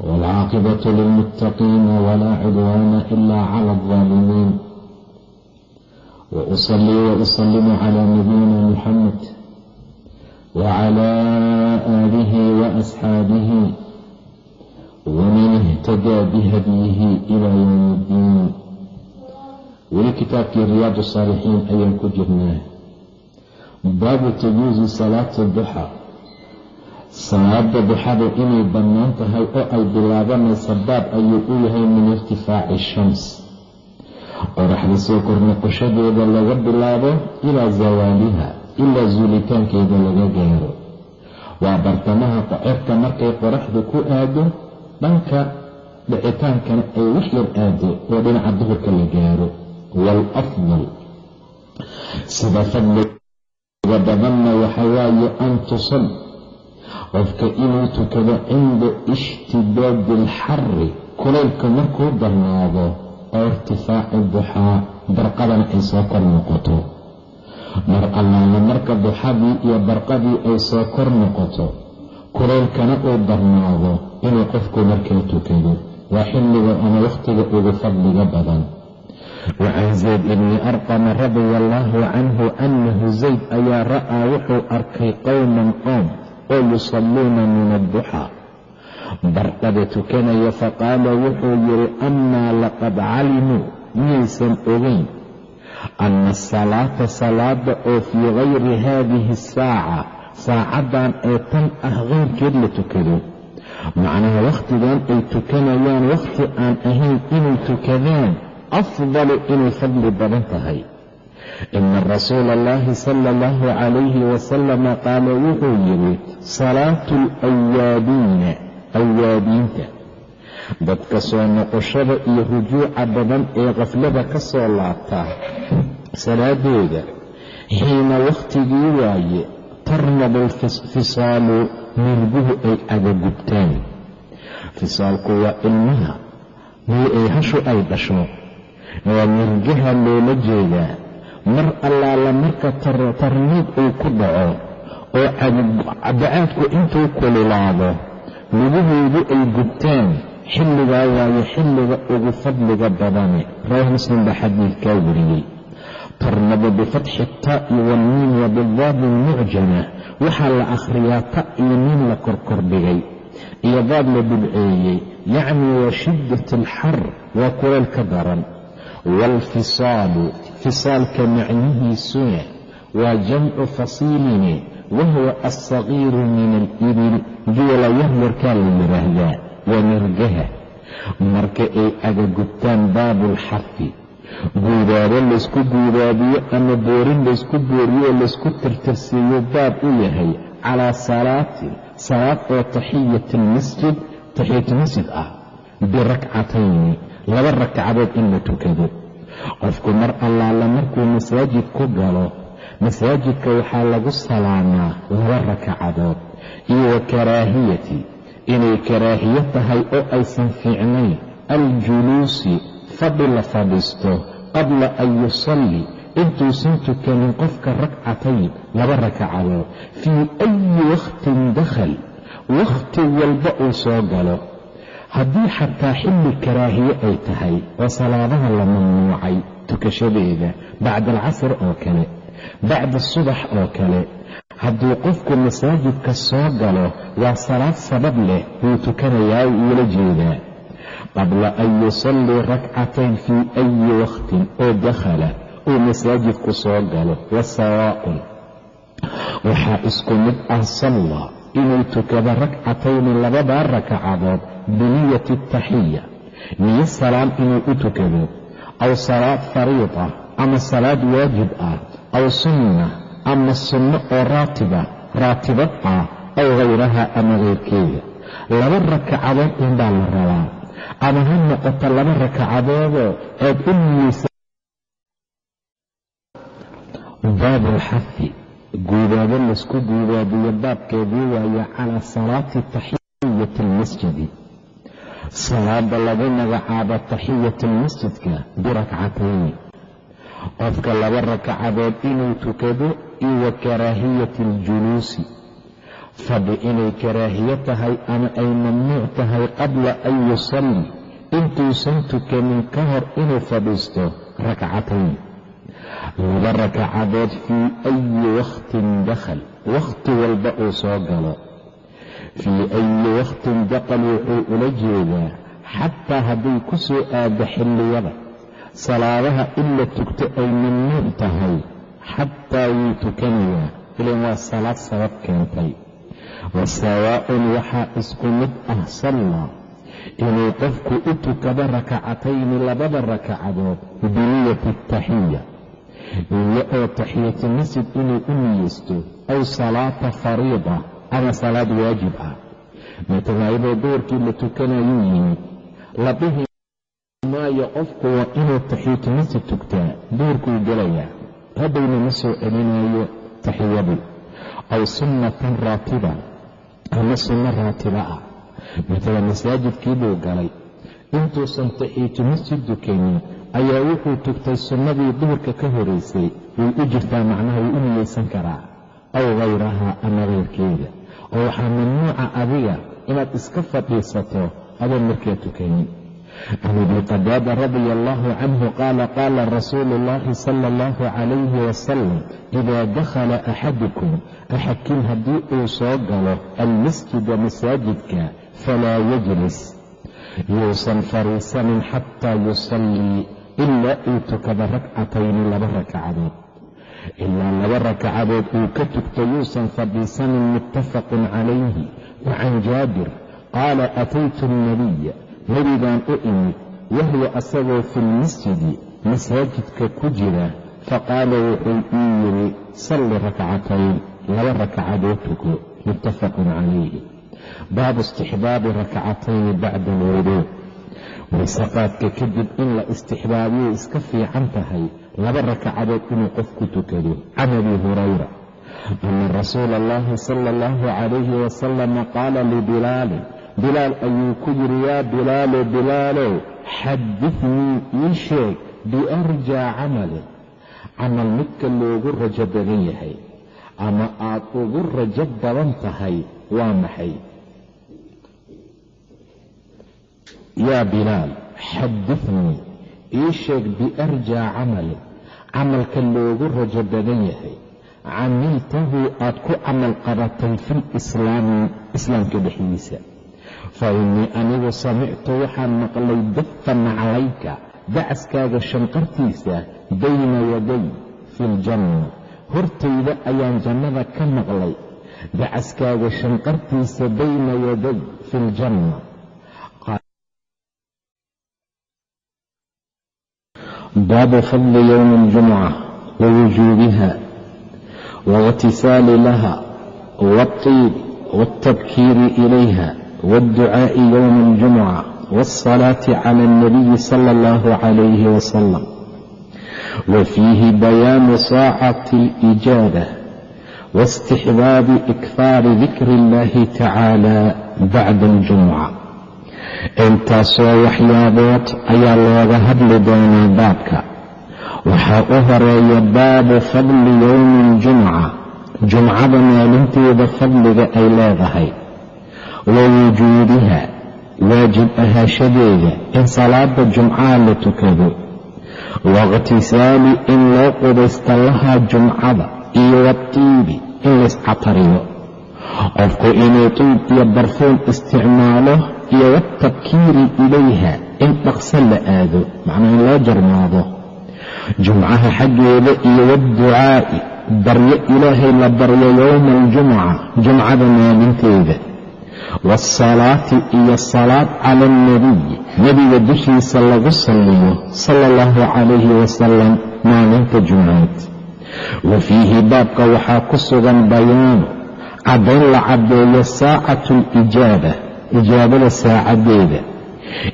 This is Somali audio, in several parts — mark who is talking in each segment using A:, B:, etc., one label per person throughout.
A: والعاقبة للمتقين ولا عدوان إلا على الظالمين وأصلي وأسلم على نبينا محمد وعلى آله وأصحابه ومن اهتدى بهديه إلى يوم الدين weli kitaabkii riyaadu saalixiin ayaan ku jirnaa baabu tajuusi salaati duxa salaada duxada inay bannaan tahay oo ay bilaabanaysa baab ayuu u yahay min irtifaaci shams. Qoraxda soo kornoqoshadeeda laga bilaabo ilaa zawaaliha ilaa zuulitaankeeda laga gaaro. Waa bartamaha qocerka markay qoraxdu ku aado dhanka dhicitaankana ay wax yar aado oo dhinaca duhurka la gaaro. Waalafdal sida fadliga badanna waxa waaye an tusal qofka inuu tukado cinda ishtidaadi alxari kulaylka markuu darnaado oo irtifaaci duxaa barqadana ay soo kor noqoto. Mar allaala marka duxadii iyo barqadii ay soo kor noqoto kulaylkana uu darnaado inuu qofku markaa tukado waa xilliga ama wakhtiga ugu fadliga badan. Wacan zayd ibni arqama radia allaahu canhu annahu zayd ayaa ra'aa wuxuu arkay qowman qoom oo yusalluuna min adduxaa barqada tukanaya faqaala wuxuu yidhi amaa laqad calimuu miyaysan ogeyn anna asalaata salaada oo fii gayri haadihi asaaca saacaddan ee tan ah keyrkeed la tukado. Macnaha wakhtigan ay tukanayaan wakhti aan ahayn inay tukadaan afdalu inay fadli badan tahay ina rasuula allahi sala allahu calayhi wasalama qaala wuxuu yidhi salaatu alawaabiina awaabiinta dadka soo noqoshada iyo rujuuca badan ee qaflada ka soo laabtaa salaadooda xiina wakhtigii waaye tarnadu lfisaalu mirguhu ay agagubtaan fisaalku waa ilmaha hashu ay dhasho waa mirgaha loola jeedaa mar allaala marka tarniid uu ku dhaco oo cabacaadku intuu kululaado lugahoodu ay gubtaan xilligaa waayo xilliga ugu fadliga badane rawah muslim baa xadiidkaa wariyey. Tarnadu bifatxi taa'i walmiin wa bidaadi mucjama waxaa la akhriyaa ta iyo miin la korkordhigay iyo daad la dhibceeyey yacni wa shiddat alxar waa kuleyl ka daran waalfisaalu fisaalka macnihiisuna waa jamcu fasiilini wahuwa alsagiiru min alibil geela yaryarkaa la yidhaahdaa waa mirgaha marka ay agagubtaan baabulxafi guudaabo laysku guudaabiyo ama boorin laysku booriyo oo laysku tirtirsiiyo baab u yahay calaa salaatin salaad oo taxiyati almasjid taxiyatulmasjid ah birakcatayni laba rakcadood in la tukado. Qofku mar allaala markuu masaajid ku galo masaajidka waxaa lagu salaamaa laba rakacadood iyo wa karaahiyati inay karaahiyo tahay oo aysan fiicnayn. Aljuluusi fadhi la fadhiisto qabla an yusalli intuusan tukanin qofka rakcatayn laba rakacadood fii ayi wakhtin dakhal wakhti walba uu soo galo haddii xataa xilli karaahiye ay tahay oo salaadaha la mamnuucay tukashadeeda bacda alcasr oo kale bacda subax oo kale hadduu qofku masaajidka soo galo waa salaad sabab leh wuu tukanayaa uula jeedaa. Qabla an yusallii rakcatayn fii ayi wakhtin oo dakhala uu masaajidku soo galo wa sawaa'un. Waxaa isku mid ah salla inuu tukado rakcatayni labadaa rakacadood biniyati ataxiya niyo salaam inuu u tukado aw salaad fariida ama salaad waajib ah aw sunna ama sunno oo raatiba raatibad ah aw hayraha ama keyrkeeda laba rakacadood inbaa la rabaa ama ha noqoto laba rakacadoodoo aad u niyeysa baabu alxafi guubaabo laysku guubaabiyo baabkeedii waaye calaa salaati taxiyati almasjidi salaada lagu magacaabo taxiyati almasjidka birakcatayn qofka laba rakacadood inuu tukado iyo wa karaahiyati aljuluusi. Fadhi inay karaahiyo tahay ama ay mamnuuc tahay qabla an yusalli intuusan tukanin ka hor inuu fadhiisto rakcatayn. Laba rakacadood fii ayi wakhtin dakhal wakhti walba uu soo galo fii ayi wakhtin daqal wuxuu ula jeedaa xataa hadday ku soo aado xilliyada salaadaha in la tugto ay mamnuuc tahay xataa wuu tukanayaa ilan waa salaad sabab keentay wa sawaa'un waxaa isku mid ah sallaa inuu qofku u tukado rakacatayni labada rakacadood biniyati ataxiya iyo oo taxiyati masjid inuu u niyeysto aw salaata fariida ama salaad waajib ah. Matalaayadoo duurkii la tukanayuu yimid. La dhihi maayo qofku waa inuu taxiyatu masjid tugtaa duurkuu gelayaa. Haddayna ma soo celinayo taxiyadu. Aw sunnatan raatiba ama sunno raatiba ah. Matala masaajidkii buu galay. Intuusan taxiyatu masjid dukanin ayaa wuxuu tugtay sunnadii duhurka ka horaysay way u jirtaa macnaha way u niyeysan karaa. Aw hayrahaa ama keyrkeeda oo waxaa mamnuuca adiga inaad iska fadhiisato adoon markaa tukanin. Can ibni qadaada radia allahu canhu qaala qaala rasuulu اllahi sala اllahu calayhi wasalam idaa dakhala axadukum axadkiin haddii uu soo galo almasjida masaajidka falaa yajlis. Yuusan fariisanin xataa yusallii ilaa uu tukada rakcatayni laba rakacadood ilaa laba rakacadood uu ka tugto yuusan fadhiisanin muttafaqun calayhi wa can jaabir qaala ataytu alnabiya nebigaan u imid wahuwa asagoo fi lmasjidi masaajidka ku jira faqaala wuxuu ii yidhi salli rakcatayn laba rakacadood tuko muttafaqun calayhi baabu istixbaabi rakcatayni bacda alwuduu waysaqaadka kadib in la istixbaabiyo iska fiican tahay laba rakacadood inuu qofku tukado. Can abi hurayra ana rasuula allahi sala allahu calayhi wasalama qaala libilaalin bilaal ayuu ku yidhi yaa bilaalo bilaalow xadithnii ii sheeg biarjaa camalin camal midka loogu rajo badan yahay ama aad ugu rajo badan tahay waa maxay? Yaa bilaal xadithnii ii sheeg biarjaa camalin camalka loogu rajo badan yahay. Camiltahu aad ku camal qabatay fi lislaami islaamka dhexdiisa. Fa innii anigu samictu waxaan maqlay dafan calayka dacaskaaga shanqartiisa bayna yaday fi ljanna hortayda ayaan jannada ka maqlay. Dacaskaaga shanqartiisa bayna yaday fi ljanna baabu fadli yowmi اljumca wa wujuubiha waاغtisaali laha wاطiib wاltabkiiri ilayha wاdducaaءi yowma اljumca wاlصalaaةi clى الnabiyi salى اllah عalayh wasalam wafiihi bayaanu saacati اlijaaba waاstixbaabi ikfaari dikri اllahi tacaala bacda اljumca intaasoo waxyaabood ayaa looga hadli doonaa baabka. Waxaa u horreeya baabu fadli yowmi اljumca jumcada maalinteeda fadliga ay leedahay. Wa wujuudiha. Waajib ahaashadeeda in salaada jumcaha la tukado. Waاkhtisaali in loo qubaysta lahaa jumcada iyo watiibi in layscatariyo qofku inuu tiib iyo barfuun isticmaalo iyo watabkiiri ilayha in dhaqso la aado macnaa in loo jarmaado. Jumcaha xaggeeda iyo waadducaa'i baryo ilaahay la baryo yowma aljumca jumcada maalinteeda. Waasalaati iyo salaad cala alnabiy nebiga dushiisa lagu salliyo sala allahu calayhi wasalam maalinta jumcaad wa fiihi baabka waxaa ku sugan bayaanu caddayn la caddeeyo saacatu alijaaba ijaabada saacaddeeda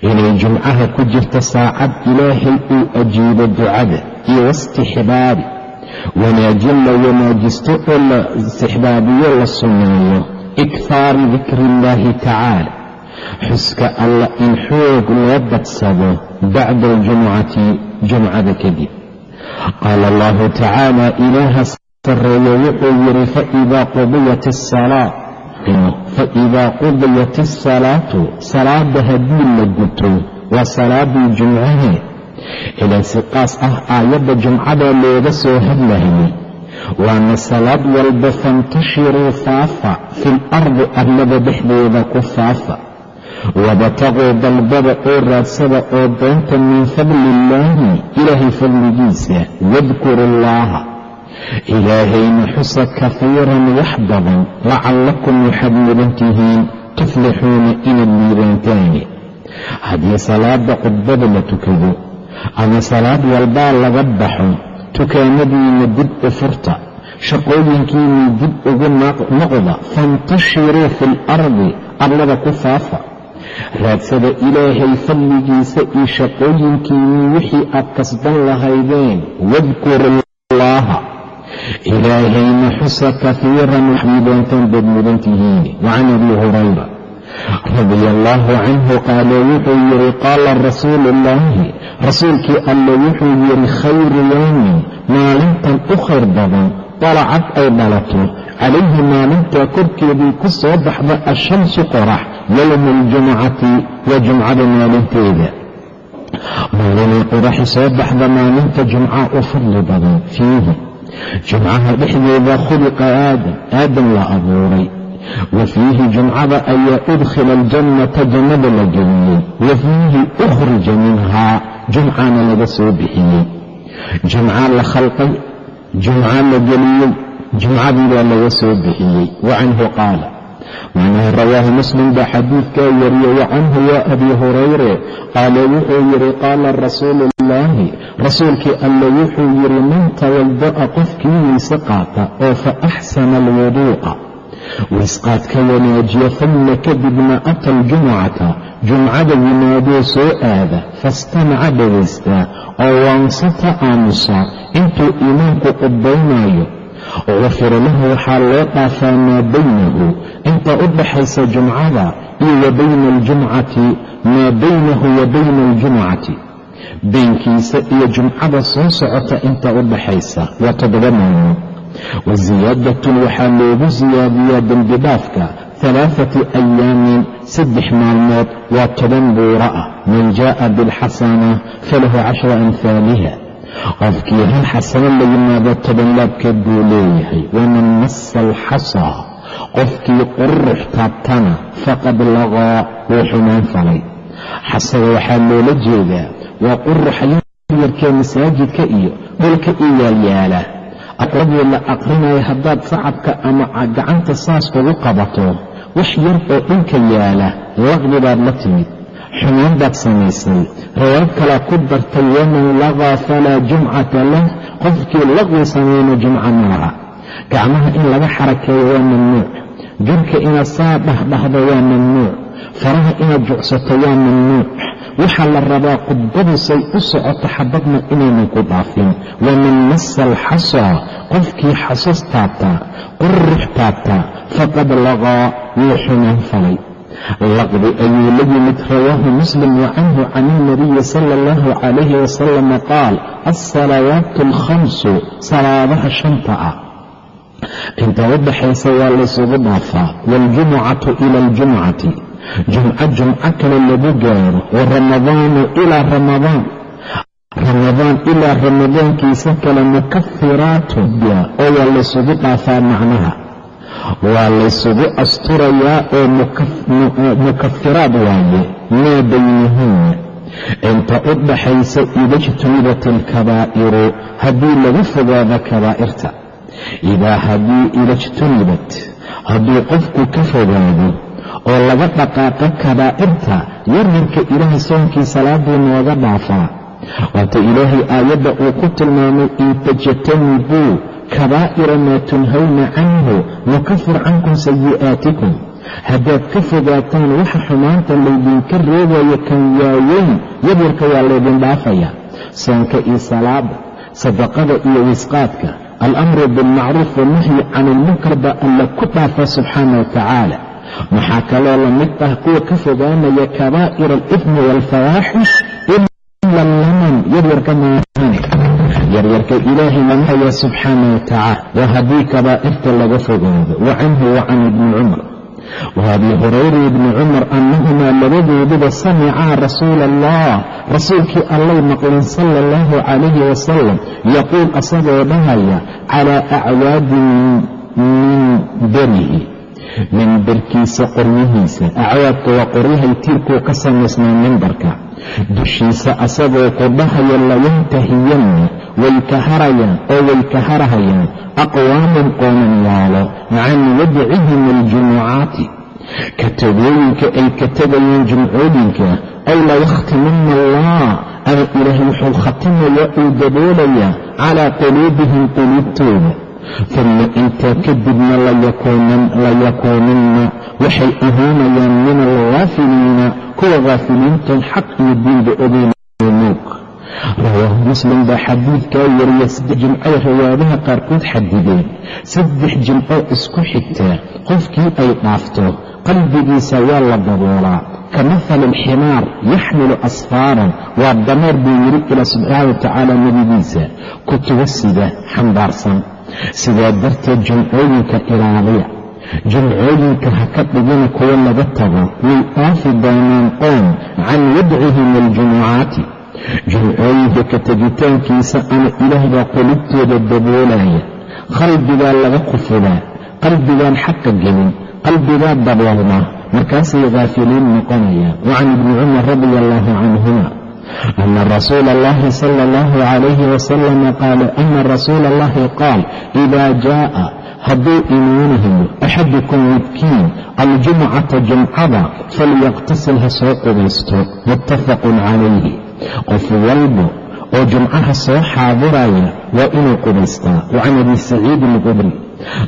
A: inay jumcaha ku jirto saacad ilaahay uu ajiibo ducada iyo wastixbaabi wanaajin la wanaajisto oo la istixbaabiyo la sunneeyo ikhaari dikri illaahi tacaala. Xuska alla in xoog loo badsado bacda aljumucati jumcada kadib qaala allahu tacaala ilaaha sarreeye wuxuu yidhi faidaa qudiyat asalaa faidaa qudiyat asalaatu salaada haddii la guto waa salaadii jumcahe ilaa si qaas ah aayadda jumcada looga soo hadlayay waana salaad walba fantashiruu faafa fil ardi arlada dhexdeeda ku faafa wabtaquu dalbada oo raadsada oo doonta min fadli illaahi ilaahay fadligiisa wadkuru llaaha ilaahayna xusa kafiiran wax badan lacallakum waxaad mudan tihiin tuflixuuna inaad liibaantaani haddii salaada khudbada la tukado ama salaad walbaa laga baxo tukaanadiina dib u furta shaqooyinkiinii dib ugu noqda fantashiruu fi lardi arlada ku faafa raadsada ilaahay fadligiisa iyo shaqooyinkiinii wixii aad kasban lahaydeen wadkuru ilaahayna xusa kafiiran waxay doontaan baad mudan tihiin wacan abi hurayra radia allaahu canhu qaala wuxuu yidhi qaala rasuulu ullaahi rasuulkii alle wuxuu yidhi khayru yowmin maalintan u khayr badan dalacad ay dhalato calayhi maalintaa korkeedii ku soo baxda ashamsu qorax yowma aljumcati waa jumcada maalinteeda maalinay qoraxi soo baxda maalinta jumca u fadli badan fiihi jumcaha dhexdeeda khuliqa aadam. Aadam la abuuray. Wa fiihi jumcada ayaa udkhila aljannata jannada la geliyey wa fiihi ukhrija minhaa. Jumcana laga soo bixiyey. Jumca la khalqay jumca la geliyey jumcadii baa laga soo bixiyey. Wa canhu qaala. Macnaha rawaahu muslim baa xadiidkaa wariyey wa canhu abi hurayre qaala wuxuu yidhi qaala rasuulu ullaahi rasuulkii alle wuxuu yidhi man tawada'a qofkii weyse qaata oo fa axsana alwuduu'a waysqaad ka wanaajiya uma kadibna ata aljumucata jumcada yimaadoo soo aada fastamaca dhagaystaa oo waansata aamusa intuu iimaanku qudbaynaayo. Gufira lahu waxaa loo dhaafaa maa baynahu inta u dhaxaysa jumcada iyo wa bayna aljumcati maa baynahu wa bayna aljumcati baynkiisa iyo jumcada soo socota inta u dhaxaysa waa toddoba maalmood. Wa ziyaadatun waxaa loogu siyaadiyaa dembi dhaafka alaaati ayaamin saddex maalmood waa toban buuro ah. Man jaa'a bilxasana falahu cashra amhaaliha qofkii hal xasano la yimaado tobanlaabkeed buu leeyahay. Waman massa alxasaa qofkii qurux taabtana faqad laqaa wuu xumaan falay xasada waxaa loola jeedaa waa quruxa yaryarkee masaajidka iyo dhulka i yaalyaala aqradii la aqrinayo haddaad sacabka ama gacanta saas ugu qabato wax yar oo dhulka yaalla laqdi baad la timid xumaan baad samaysay. Rawaab kalaa ku dartay waman laqaa falaa jumcata lah qofkii laqwi samayna jumca ma laha gacmaha in laga xarakeeyo waa mamnuuc jirka inaad saa dhahdhahdo waa mamnuuc faraha inaad jucsato waa mamnuuc waxaa la rabaa khudbadu u socoto xabadna inaynan ku dhaafin. Waman massa alxasaa qofkii xasus taabtaa qurux taabtaa faqad laqaa wuu xumaan falay. Laqdi ayuu la yimid rawaahu muslim wa canhu can ilnabiyi sala allahu calayhi wasalama qaal alsalawaatu alkhamsu salaadaha shanta ah. Inta u dhaxaysa waa laysugu dhaafaa waaljumucatu ila aljumcati jumco jumco kale lagu gaaro wa ramadaanu ilaa ramadaan. Ramadaan ilaa ramadaankiisa kale mukafiraatun oo waa laysugu dhaafaa macnaha. Waa laysugu asturayaa oo mukafiraad waaye maa baynahunna inta u dhaxaysa idajtunibat alkabaa'iru haddii lagu fogaado kabaa'irta. Idaa haddii idajtunibat hadduu qofku ka fogaado oo laga dhaqaaqo kabaa'irta yaryarka ilaahay soonkii salaaduu nooga dhaafaa waata ilaahay aayadda uu ku tilmaamay in tajtanibuu kabaa'ira maa tunhawna canhu nukafir cankum sayi'aatikum. Haddaad ka fogaataan waxa xumaanta laydinka reebayo kan waaweyn yaryarka waa laydin dhaafaya. Soonka iyo salaada sadaqada iyo wisqaadka alamru bilmacruuf wanahyi can ilmunkar baa alla ku dhaafa subxaana wa tacaala maxaa kaloo la mid ah kuwa ka fogaanaya kabaa'ir alifmi waalfawaaxish ila laman yaryarka maahane yaryarka ilaahay mamaya subxaana wa tacaala. Waa haddii kabaa'irta laga fogaado wa canhu wa can ibni cumar. Wa abi hurayra ibni cumar annahumaa labadooduba samicaa rasuula allah rasuulkii allay maqleen sala allahu calayhi wasalam yaquul asagoo dhahaya calaa acwaadin min berihi mimbarkiisa qoryihiisa acwaadka waa qoryahay tiirkuu ka samaysnaa mimbarka dushiisa asagoo ku dhahaya layantahiyanna way ka harayaan oo way ka harahayaan. Aqwaaman qoomanyaalo can wadcihim aljumucaati. Ka tegooyinka ay ka tegayeen jumcooyinka aw layakhtimanna allah ama ilaahay wuxuu khatimayaa uu daboolayaa calaa quluubihim quluubtooda uma intaa kadibna layakuunanna waxay ahaanayaan min alghaafiliina kuwa haafiliintoon xaq iyo diinba ogeynmuug rawaahu muslim baa xadiidkaa wariya saddex jimcay riwaadaha qaarkood xadideen saddex jimco isku xigtaa qofkii ay dhaafto qalbigiisa waa la daboolaa ka mahali alximaar yaxmilu asfaaran waa dameer buu yidhi ilaa subxaana wa tacaala nebigiisa kutubo sida xambaarsan sidaa darteed jumcooyinka ilaaliya jumcooyinka ha ka dhigina kuwo laga tago way dhaafi doonaan qoom can wadcihim aljumucaati jumcooyinka ka tegitaankiisa ama ilaah baa qulubtooda daboolaya qalbigaa laga qufulaa qalbigaan xaqa gelin qalbigaa daboolmaa markaasay haafiliin noqonayaan wa can ibni cumar radia allaahu canhuma ana rasuula allahi sala allahu calayhi wasalama qaala ana rasuula allahi qaal idaa jaa'a hadduu imaanahayo axadukum midkiin aljumcata jumcada falyaqtasil ha soo qubaysto muttafaqun calayhi qof walba oo jumcaha soo xaadiraya waa inuu qubaystaa. Wa can abi saciid alqudri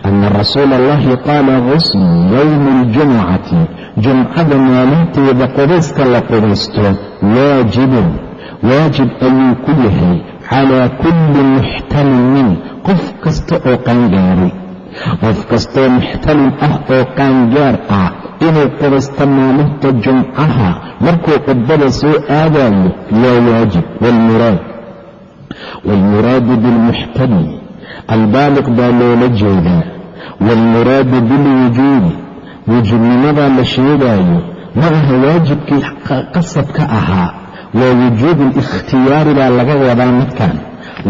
A: ana rasuula allahi qaala guslu yowmi aljumucati jumcada maalinteeda qubayska la qubaysto waajibun waajib ayuu ku yahay calaa kulli muxtalimin qof kasta oo qaangaaray qof kastoo muxtalim ah oo qaangaar ah inuu qubaysto maalinta jumcaha markuu khudbada soo aadayo waa waajib waalmuraad waalmuraadu bilmuxtalim albaaliq baa loola jeedaa waalmuraadu bilwujuudi wujuubnimadaa la sheegaayo ma aha waajibkii qasabka ahaa waa wujuubu alikhtiyaari baa laga wadaa midkan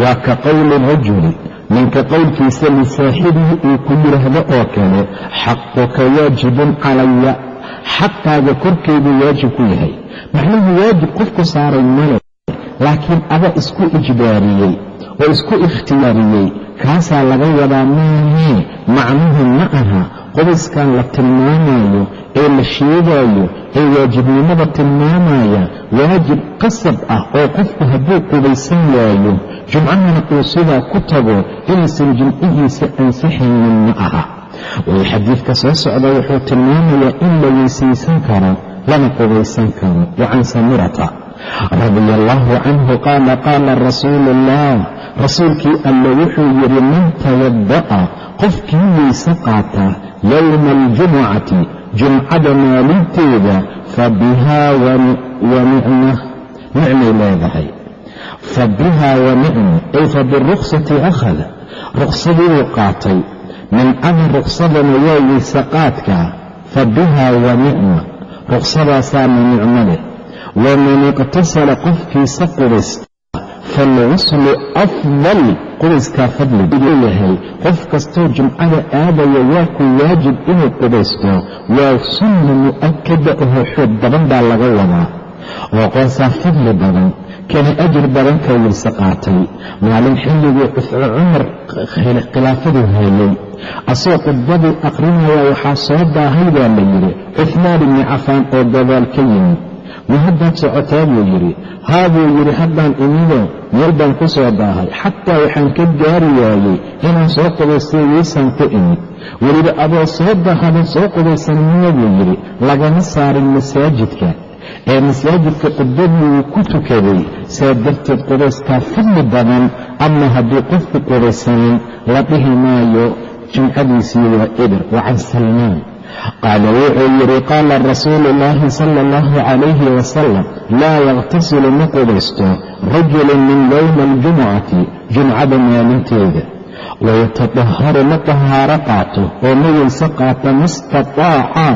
A: waa ka qowli rajuli ninka qowlkiisa lisaaxibihi uu ku yidhaahdo oo kale xaquka waajibun calaya xaqaaga korkaydu waajib ku yahay macnuhu waajib qofku saaray male laakiin aba isku ijbaariyey oo isku ikhtiyaariyey kaasaa laga wadaa maahee macnuhu ma aha. Qubayskan la tilmaamayo ee la sheegaayo ee waajibnimada tilmaamaya waajib qasab ah oo qofku hadduu qubaysan waayo jumcahana uu sidaa ku tago inaysan jimcihiisa ansixaynin ma aha. Way xadiidka soo socda wuxuu tilmaamayaa in la weysaysan karo lana qubaysan karo wa can samirata radia allaahu canhu qaala qaala rasuulu ullah rasuulkii alle wuxuu yidhi man tawada'a qofkii weyse qaata yowma aljumucati jumcada maalinteeda fa bihaa wa nicma nicmay leedahay. Fa bihaa wa nicma ay fa biruksati akhada ruqsadii qaatay. Nimcada ruqsadana waa weyse qaadka fa bihaa wa nicma ruqsadaasaana nicmo leh waman iqtasala qofkiisa qubaysta faalguslu afdal qubayskaa fadli yahay qof kastoo jumcada aadaya waa ku waajib inuu qubaysto waa sunna mu'akada ahoo xoog badan baa laga wadaa oo qoosaa fadli badan kana ajir badan ka weyse qaatay maalin xilligii cumar khilaafaduu hayay asoo khudbadii aqrinaya waxaa soo daahay baa la yidhi cuhmaan ibni cafaan oo gadaal ka yimid ma haddaad socotaa buu yidhi. Haa buu yidhi haddaan imidoo meel baan ku soo daahay. Xataa waxaan ka gaari waayey inaan soo qubaystay weysaan ku imid. Weliba adoo soo dahada soo qubaysan miya buu yidhi. Lagama saarin masaajidka. Ee masaajidka qudbadii wuu ku tukaday saa darteed qubayskaa fadli badan. Ama haddii qofku qubaysanin la dhihi maayo jumcadiisii waa eber wa can salmaan qaala wuxuu yidhi qaala rasuulu ullaahi sala allahu calayhi wasalam laa yakhtasilu ma qubaysto rajulun min yowmi aljumucati jumcada maalinteeda wayatadaharu ma tahaaro qaato oo ma weyse qaato mastataaca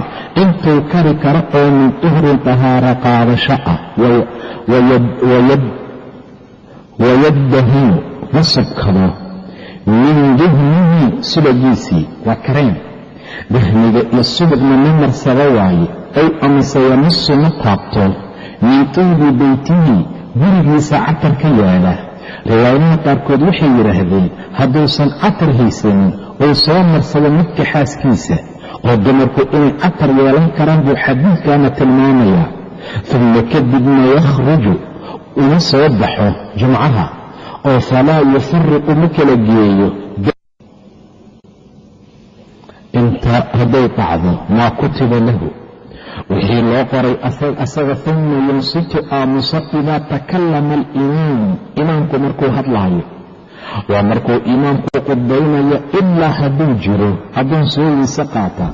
A: intuu kari karo oo min tuhrin tahaaro qaadasho ah wayaddahinu ma subkado min dihnihi subagiisii waa kareen dahniga iyo subagna ma marsado waaye. Ow amase yamasu ma taabto. Min tiibi beytihi gurigiisa catar ka yaalla. Riwaayadaha qaarkood waxay yidhaahdeen hadduusan catar haysanin uu soo marsado midka xaaskiisa oo dumarku inay catar yeelan karaan buu xadiidkaana tilmaamayaa. Uma kadibna yakhruju uma soo baxo jumcaha oo falaa yufariqu ma kala geeyo intaa hadday dhacdo maa kutiba lahu. Wixii loo qoray asaga uma yunsitu aamuso idaa takallama alimaam imaamku markuu hadlaayo waa markuu imaamku qudbaynayo ilaa hadduu jiro hadduun soo weyse qaata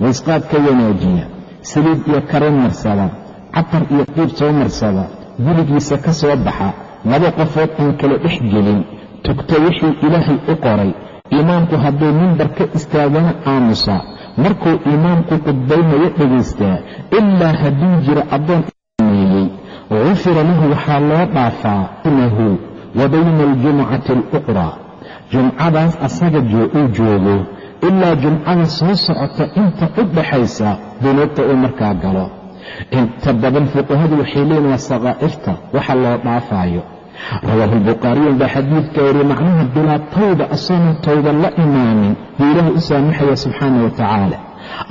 A: waysqaad ka wanaajiya saliid iyo kareen marsada catar iyo qiib soo marsada gurigiisa ka soo baxa laba qofood aan kala dhex gelin tugto wixii ilaahay u qoray imaamku hadduu mimbar ka istaagana aamusa. Markuu imaamku qudbaynayo dhegaystaa ilaa hadduu jiro addoon meeyey gufira lahu waxaa loo dhaafaa inahu wa bayna aljumcati aluqraa. Jumcadaas asaga uu joogo ilaa jumcada soo socota inta u dhaxaysa dunuubta uu markaa galo. Inta badan fuqahadu waxay leeyiin waa sakaa'irta waxa loo dhaafaayo rawaahu albukhaariyu baa xadiidka yidhi macnaha bilaa tawba asagoo towba la imaanin buu ilaahay u saamaxaya subxaana wa tacaala.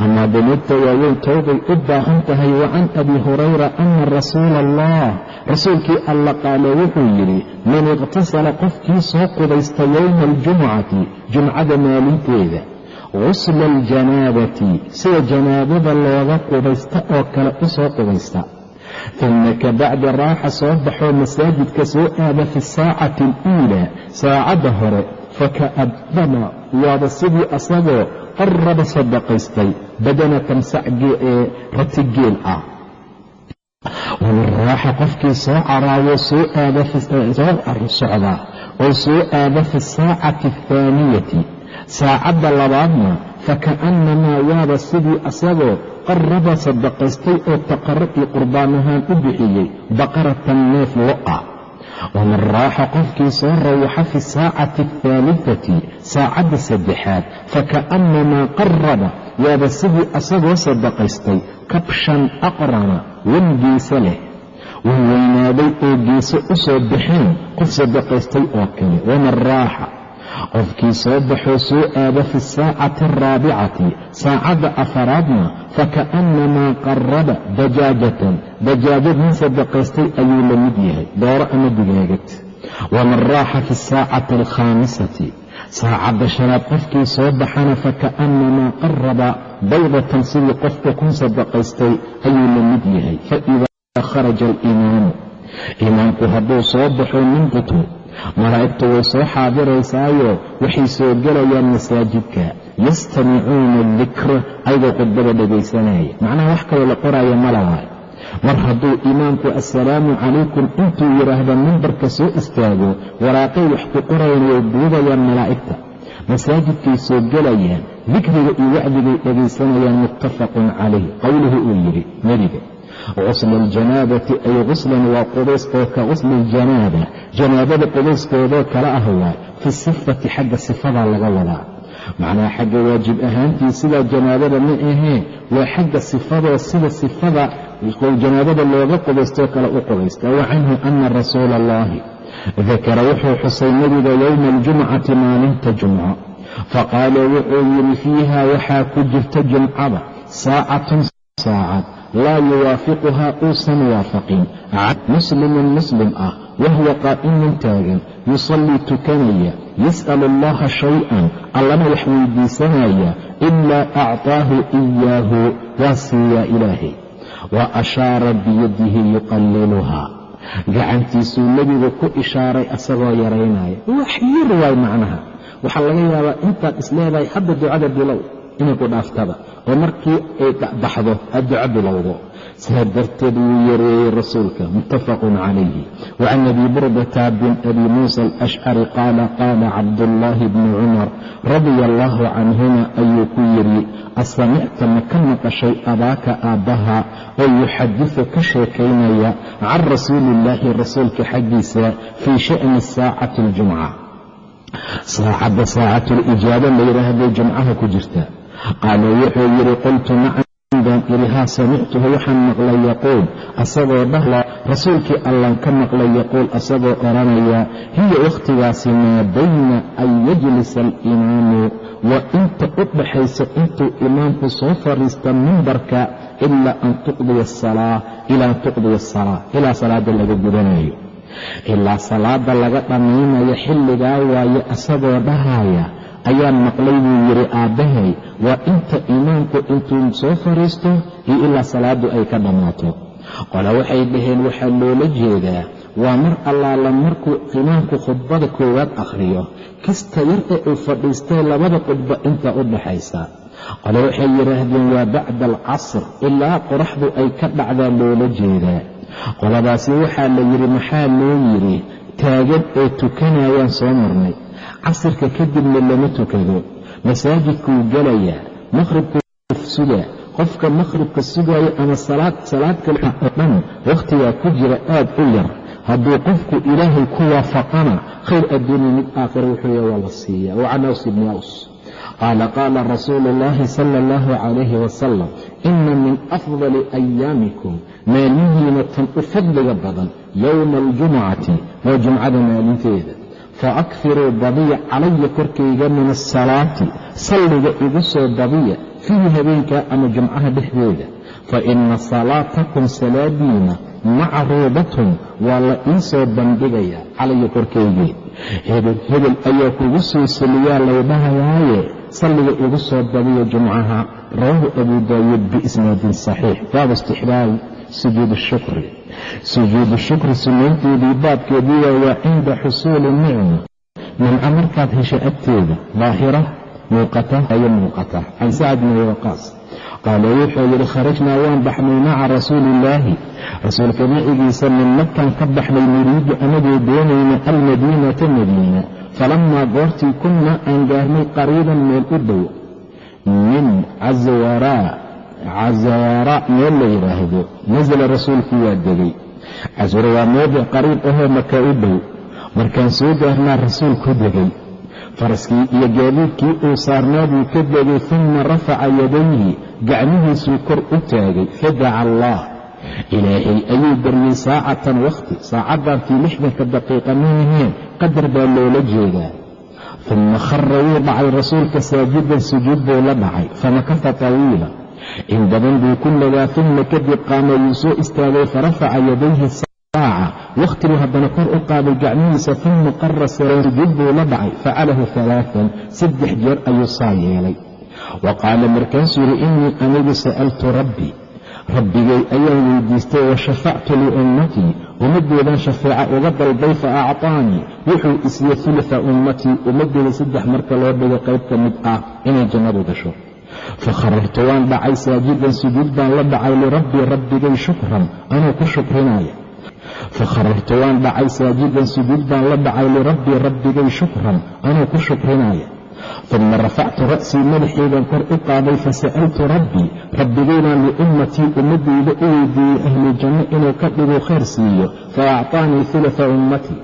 A: Amaa dunuubta waaweyn towbay u baahan tahay wa can abi hurayra ana rasuula allah rasuulkii alla qaale wuxuu yidhi man iqhtasala qofkii soo qubaysta yowma aljumucati jumcada maalinteeda gusla aljanaabati sida janaabada looga qubaysta oo kale u soo qubaysta uma kabacdi raaxa soo baxoo masaajidka soo aada fi saacati aluulaa saacadda hore faka'adama waaba sidii asagoo qarraba sadaqaystay badanatan sacgee ee ratigeel ah waman raaxa qofkii soo caraawoo soo socdaa oo soo aada fi saacati athaaniyati saacadda labaadna faka'annamaa waaba sidii asagoo qarraba sadaqaystay oo taqarrub iyo qurbaan ahaan u bixiyey baqaratan neef lo ah waman raaxa qofkii soo rawaxa fi saacati athaalifati saacadda saddexaad faka'annamaa qarraba waaba sidii asagoo sadaqaystay kabshan aqrana wan geese leh wan weynaaday oo geese u soo baxeen qof sadaqaystay oo kale waman raaxa qofkii soo baxoo soo aada fi saacati araabicati saacadda afaraadna faka'annamaa qarraba dajaajatan dajaajad nin sadaqaystay ayuu la mid yahay dooro ama digaagad waman raaxa fi saacati alkhaamisati saacadda shanaad qofkii soo baxana faka'annamaa qarraba baydatan sidii qofka kun sadaqaystay ayuu la mid yahay. Faidaa kharaja alimaamu imaamku hadduu soo baxo minqutu malaa'igtu way soo xaadiraysaayo waxay soo gelayaan masaajidka. Yastamicuuna adikra ayagoo khudbada dhegaysanaya macnaha wax kaloo la qoraya ma laha. Mar hadduu imaamku assalaamu calaykum intuu yidhaahdo mimbarka soo istaago waraaqay wax ku qorayaan way duubayaan malaa'igta. Masaajidkay soo gelayaan dikriga iyo wacdigay dhegaysanayaan muttafaqun calayh qowluhu uu yidhi nebiga qusla aljanaabati ay quslan waa qubays oo ka qusli aljanaaba janaabada qubayskeedoo kale ah waay fi sifati xagga sifadaa laga wadaa macnaha xagga waajib ahaantii sidaa janaabada ma ahee waa xagga sifadoo sida sifada janaabada looga qubaystoo kale u qubaysta wa canhu ana rasuula allahi dakara wuxuu xusay nebiga yowma aljumcati maalinta jumco faqaala wuxuu yidhi fiiha waxaa ku jirta jumcada saacatun saacad laa yuwaafiquhaa uusan waafaqin muslimun muslim ah wahuwa qaa'imun taagan yusallii tukanaya yas'alu allaha shay-an allana wax weydiisanaya ilaa acطaahu iyaahu waa siiyaa ilaahay wa ashaara biyadihi yuqalliluhaa gacantiisuu nebigu ku ishaaray asagoo yaraynaya wax yar waay macnaha waxaa laga yaabaa intaad isleedahay hadda ducada bilow inay ku dhaaftaba oo markii ay baxdo aad duco bilowdo saa darteed wuu yareeyey rasuulka muttafaqun calayhi. Wacan abi burdata bin abi muusa alashcari qaala qaala cabdullaahi bni cumar radia allaahu canhuma ayuu ku yidhi asamicta ma ka maqashay abaaka aabbaha oo yuxadisu ka sheekaynaya can rasuuli illaahi rasuulka xaggiisa fii sha'ni saacati aljumca saacadda saacatulijaaba la yidhaahday jumcaha ku jirta qaala wuxuu yidhi qultu nacan baan idhi haa samictuhu waxaan maqlay yaquul asagoo dhahla rasuulkii allan ka maqlay yaquul asagoo odhanaya hiya wakhtigaasi maa bayna an yajlisa alimaamu? Waa inta u dhaxaysa intuu imaamku soo fadhiista mimbarka ilaa an tuqdiya asalaa ilaa an tuqdiya asalaa ilaa salaada laga gudanayo. Ilaa salaada laga dhammaynayo xilligaa waaye asagoo dhahaya ayaan maqlay buu yidhi aabbahay waa inta imaamku intuu soo fadhiisto iyo ilaa salaaddu ay ka dhammaato. Qole waxay dhaheen waxaa loola jeedaa waa mar allaala markuu imaamku khudbada koowaad akhriyo kasta yar ee uu fadhiistay labada khudba inta u dhaxaysa. Qole waxay yidhaahdeen waa bacda alcasr ilaa qoraxdu ay ka dhacdaa loola jeedaa. Qoladaasi waxaa la yidhi maxaa loo yidhi? Taagan ee tukanayaan soo marnay casirka kadibna lama tukado masaajidkuu gelayaa makhribkuu sugaa qofka makhribka sugaayo ama salaad salaad kale oo dhan wakhtigaa ku jira aad u yar. Hadduu qofku ilaahay ku waafaqana khayr adduunya mid aakhira wuxuu yaha waa la siiya wa can aws ibni aws. Qaala qaala rasuulu اllahi sala اllahu calayhi wasalam ina min afdali ayaamikum maalmihiina tan u fadliga badan yowma aljumcati waa jumcada maalinteeda faakfiruu badiya calaya korkayga min asalaati salliga igu soo badiya fiihi habeenkaa ama jumcaha dhexdeeda fa ina salaatakum salaadiina macruudatun waa la ii soo bandhigayaa calaya korkaygii hebel hebel ayaa kugu soo seliyaa laydhahayaaye salliga igu soo badiya jumcaha rawaahu abu daawuud biisnaadin saxiix baabu istixbaabi sujuud shukri sujuudu shukri sunaynteedii baabkeedii waa waa cinda xusuuli nicma nimco markaad hesha agteeda daahira muuqata ayo muuqata can sacad bni waqaas qaala wuxuu yidhi kharajnaa waan baxnay maca rasuuli illaahi rasuulka macigiisa min makan ka baxnay nuriidu anagoo doonayna almadiinata madiina falammaa goortii kunna aan gaarnay qariiban meel u dhow min cazawaraa cazawaara meel la yidhaahdo nasala rasuulku waa degay caswara waa meeda qariib ahoo maka u dhow markaan soo gaarnaa rasuulku degay faraskii iyo gaadiidkii uu saarnaa buu ka degay uma rafaca yadayhi gacmihiisuu kor u taagay fadaca allah ilaahay ayuu baryey saacatan wakhti saacaddaantii lixdanka daqiiqa maaheen qadar baa loola jeedaa uma khara wuu dhacay rasuulka saajidan sujuud buu la dhacay famakafa tawiila in badan buu ku nagaa uma kadib qaama wuu soo istaagay farafaca yadayhi saaca wakhtiguu haddana kor u qaaday gacmihiisa uma qara sujuud buu la dhacay facalahu alaaan saddex jeer ayuu saa yeelay wa qaala markaasuu yidhi innii anigu sa'altu rabbii rabbigay ayaan weydiistay wa shafactu liummatii ummaddeedan shafeeca uga dalbay fa acطaanii wuxuu isiiye ulufa ummatii ummaddeeda saddex marka loo dhigay qayb ka mid ah inay jannadu gasho fakharartu waan dhacay saajidan sujuud baan la dhacay lirabbii rabbigay shukran anuu ku shukrinaya fakharartu waan dhacay saajidan sujuud baan la dhacay lirabbii rabbigay shukran anuu ku shukrinaya uma rafactu ra'sii madaxeedan kor u qaaday fasa'altu rabbii rabbigaynaan liummatii ummaddayda u weydiiyey ahlu janno inuu ka dhigu khayr siiyo fa acطaanii ulufa ummatii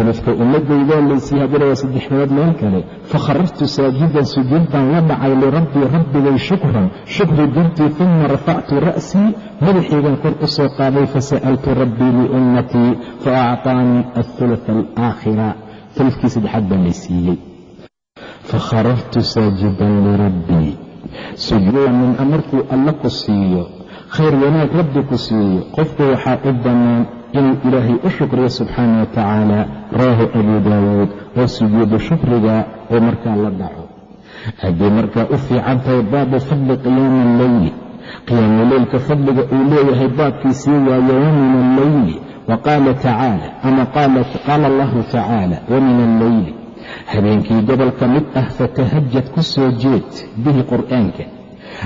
A: ulufka ummaddaydaa laysiiye haddana waa saddexnaad meel kale. Fakharartu saajidan sujuud baan la dhacay lirabbii rabbigay shukran. Shukri dartii uma rafactu ra'sii madaxeedan kor u soo qaaday fasa'altu rabbii liummatii fa acطaanii aulufa alaakhira. Ulufkii saddexaad baa laysiiyey fakharartu saajidan lirabbii sujuuda minca markuu alla ku siiyo khayr wanaag rabbi ku siiyo qofku waxaa u bannaan inuu ilaahay u shukriyo subxaana wa tacaala rawaahu abu daawuud oo sujuudu shukriga oo markaa la dhaco. Hadday markaa u fiican tahay baabu fadli qiyaami alleyli qiyaamuleylka fadliga uu leeyahay baabkiisii waaye wa min alleyli wa qaala tacaala ama qaala allahu tacaala wa min alleyli habeenkii gobolka mid ah fatahajad ku soo jeed bihi qur'aanka.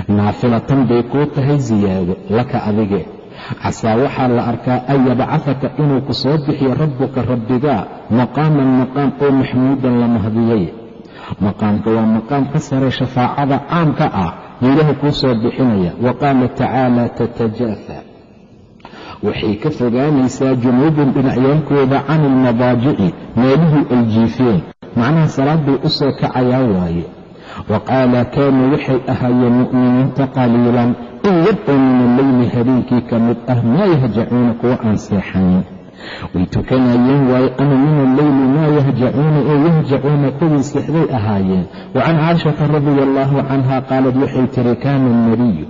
A: Naafilatan bay kuu tahay siyaado laka adige casaa waxaa la arkaa an yabcafaka inuu ku soo bixiyo rabbuka rabbigaa maqaaman maqaam oo maxmuudan la mahdiyay maqaamka waa maqaam ka sare shafaacada caamka ah ilaahay kuu soo bixinaya wa qaala tacaala tatajaafa waxay ka fogaanaysaa junuubun dhinacyaalkooda can ilmadaajici meelihii ay jiifeen. Macnaha salaad bay u soo kacayaa waaye. Wa qaala kaanuu waxay ahaayeen mu'miniinta qaliilan in oo min alleyli habeenkii ka mid ah maa yahjacuuna kuwa aan seexanin. Way tukanayeen waaye ama min alleyli maa yahjacuuna ee yahjacuuna kuwii seexday ahaayeen. Wa can caashata radia allaahu canha qaalad waxay tiri kaana alnabiyu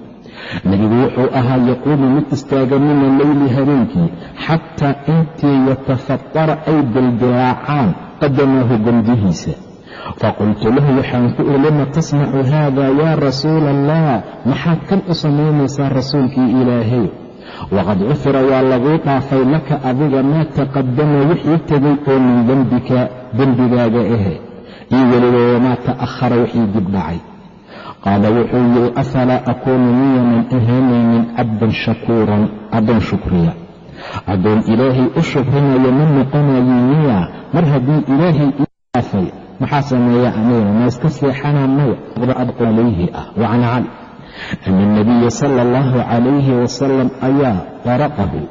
A: nebigu wuxuu ahaa yaquulu mid istaaga min alleyli habeenkii xataa intii yatafatara ay dildilaacaan qadamaahu gomdihiisa faqultu lahu waxaan ku iri lima tasnacu haada yaa rasuula allah maxaad kan u samaynaysaa rasuulkii ilaahay waqad cufira waa laguu dhaafay laka adiga maa taqadama wixii tegay oo min dembika dembigaaga ahe iyo weliba wamaa ta'ahara wixii dib dhacay qaala wuxuu yidhi afalaa akuunu miyanan ahaanaynin cabdan shakuuran addoon shukriya addoon ilaahay u shukrinaya ma noqonayo miya mar haddii ilaahay ii dhaafay maxaa sameeya aniga? Ma iska seexanaa maya adqalayhi ah. Wa can cali. Ana alnabiya sala allahu calayhi wasalam ayaa daraqahu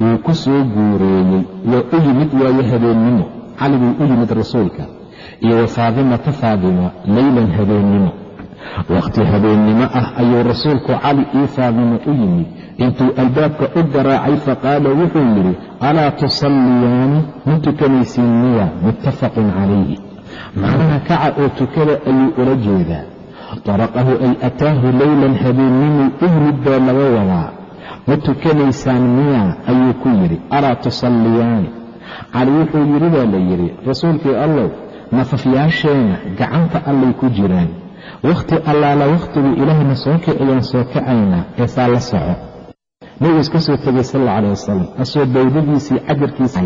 A: wuu ku soo guureeyey waa u yimid waayo habeennimo cali buu u yimid rasuulka. Iyo wa faadimata faadima leylan habeennimo wakhti habeennimo ah ayuu rasuulku cali io faadimo u yimid. Intuu albaabka u garaacay faqaala wuxuu yidhi alaa tusalliyaani ma tukanaysiin miya muttafaqun calayhi macnaha kaca oo tukada ayuu ula jeedaa. Daraqahu ay ataahu leylan habeennimay u yimid baa laga wadaa. Ma tukanaysaan miya? Ayuu ku yidhi. Alaa tusalliyaani cali wuxuu yidhi baa la yidhi rasuulkii allow nafafyaasheenna gacanta allay ku jiraan. Wakhti allaala wakhtigu ilaahayna soo kiciyaan soo kacaynaa ee saa la soco nabigu iska soo tegay sal alla caleh wasalam asoo bawdadiisii cajarkiisa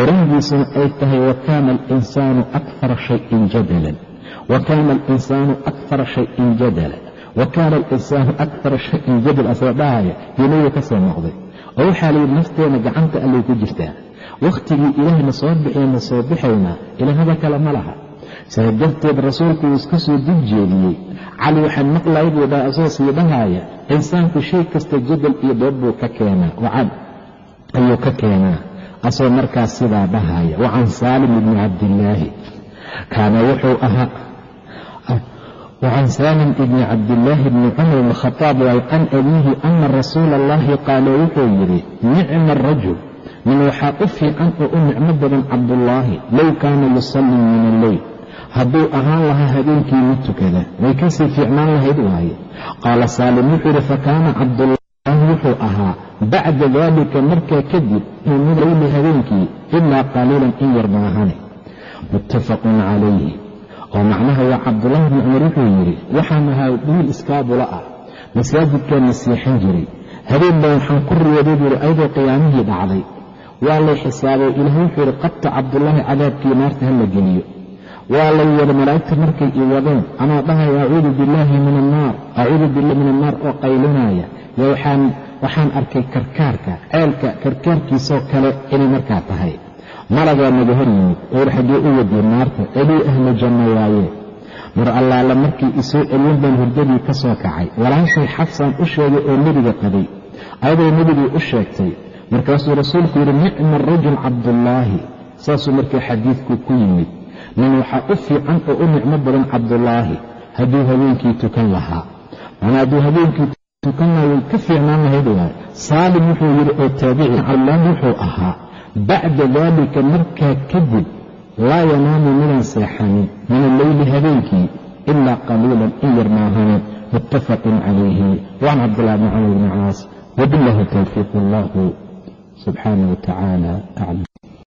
A: orangiisuna ay tahay wa kaana alinsaanu akara shayin jadalan. Wa kaana alinsaanu akara shayin jadala wa kaana alinsaanu akara shayin jadal asoo dhahaya yuu nabiga ka soo noqday. Oo waxaa la yidhi nafteena gacanta allay ku jirtaa. Wakhtigii ilaahayna soo bixiyana soo bixaynaa ilaahada kale ma laha saa darteed rasuulku uu iska soo dib jeediyey. Cali waxaan maqlaya buu dhaha asoo sii dhahaaya insaanku shay kasta jadal iyo dood buu ka keenaa wacad ayuu ka keenaa asoo markaas sidaa dhahaya wa can saalim ibni cabdillaahi. Kaana wuxuu ahaa wacan saalim ibni cabdillaahi bni cumar bn khadaab waay can abiihi ana rasuula allahi qaala wuxuu yidhi nicma arajul nin waxaa u fiican oo u nicmo badan cabdullaahi low kaana yusallii min alleyl hadduu ahaan lahaa habeenkii mid tukada way ka sii fiicnaan lahayd waaye. Qaala saalim wuxuu yidhi fakaana cabdullaahi wuxuu ahaa bacda daalika markaa kadib min leyli habeenkii ilaa qaliilan in yar maahane. Muttafaqun calayhi. Oo macnaha waa cabdullaahi bni cumar wuxuu yidhi waxaan ahaa wiil iskaabula ah masaajidkaana seexan jiray. Habeen baa waxaan ku riyooday buuhi ayadoo qiyaamihii dhacday. Waa lay xisaabay ilaah wuxuu yidhi qabta cabdullaahi cadaabkii naarta ha la geliyo waa lay wada malaa'igta markay i wadeen anoo dhahaya acuudu billaahi min annaar. Acuudu billahi min annaar oo qaylinaya. Yo waxaan arkay karkaarka ceelka karkaarkiisoo kale inay markaa tahay. Malagaa naga hor yimid oor xaggee u wadiyey naarta celii ahlu janno waaye. Mar allaala markii isoo celin baan hurdadii ka soo kacay. Walaashay xafsaan u sheegay oo nebiga qabay. Ayadoo nebigii u sheegtay markaasuu rasuulku yidhi nicma arajul cabdullaahi. Saasuu markaa xadiidku ku yimid nin waxaa u fiican oo u nicmo badan cabdullaahi. Hadduu habeenkii tukan lahaa. Macnaa hadduu habeenkii tukan lahaa way ka fiicnaan lahayd waay. Saalim wuxuu yidhi oo taabici cabdullaahi wuxuu ahaa bacda daalika markaa kadib laa yanaamu midaan seexanin min alleyli habeenkii ilaa qaliilan in yar maahane muttafaqu calayhi. Waan cabdillah bn camr bni caas. Wabillahi towfiiq allahu subxaanah wa tacaala aclam